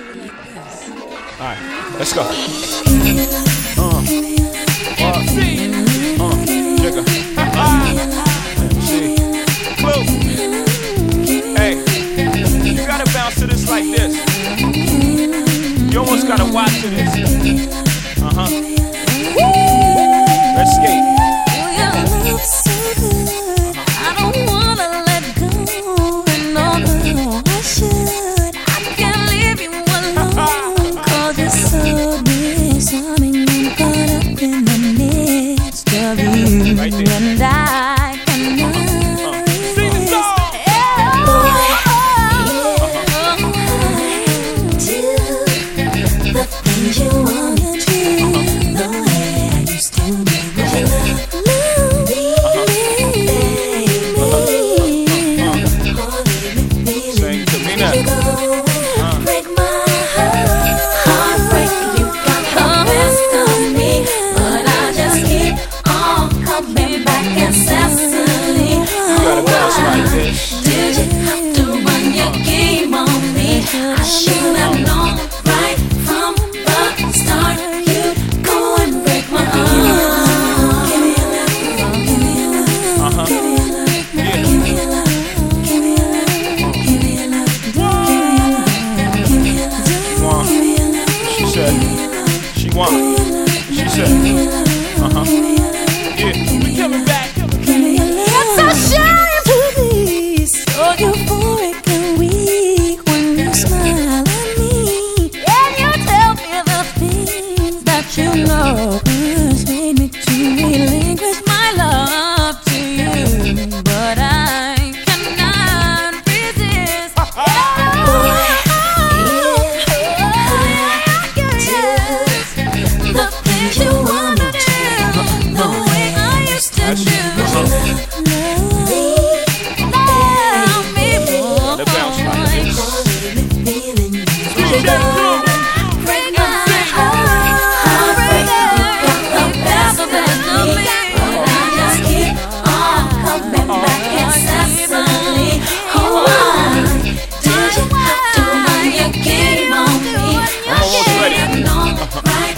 Alright, let's go. Uh, uh, uh, Clue. Hey, you gotta bounce to this like this. You almost gotta watch to this. The things you She. She said.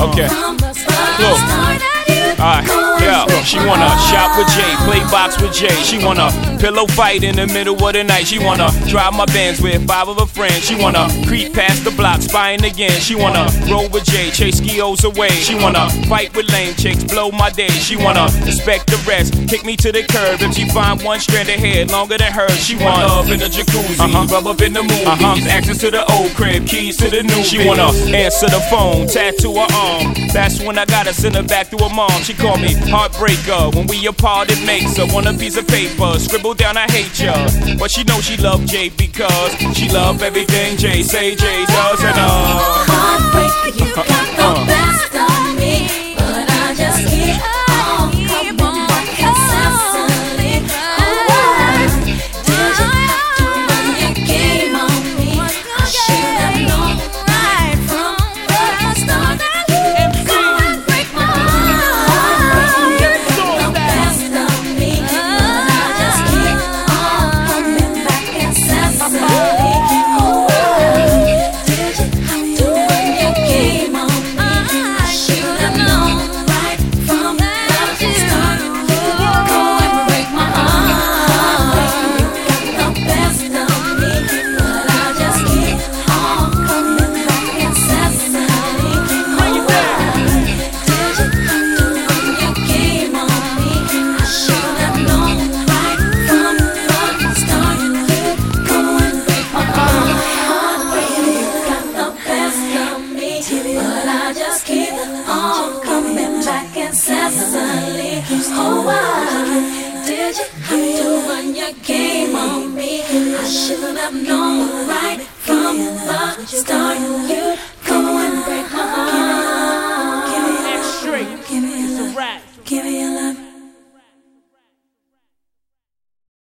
Okay. Look. start that She wanna shop with Jay, play box with Jay. She wanna pillow fight in the middle of the night. She wanna drive my Benz with five of her friends. She wanna creep past the block, spying again. She wanna roll with Jay, chase skios away. She wanna fight with lame chicks, blow my day. She wanna respect the rest, kick me to the curb. If she find one strand of hair longer than hers, she wanna love in the jacuzzi, uh-huh. rub up in the movies, uh-huh. access to the old crib, keys to the new. She wanna answer the phone, tattoo her arm. That's when I gotta send her back to her mom. She call me heartbreaker. When we apart, it makes her want a piece of paper. Scribble down, I hate ya. But she know she love Jay because she love everything Jay say Jay does and uh. Heartbreak, you got the best of did you have to run your game on me? I should have known right from the start. You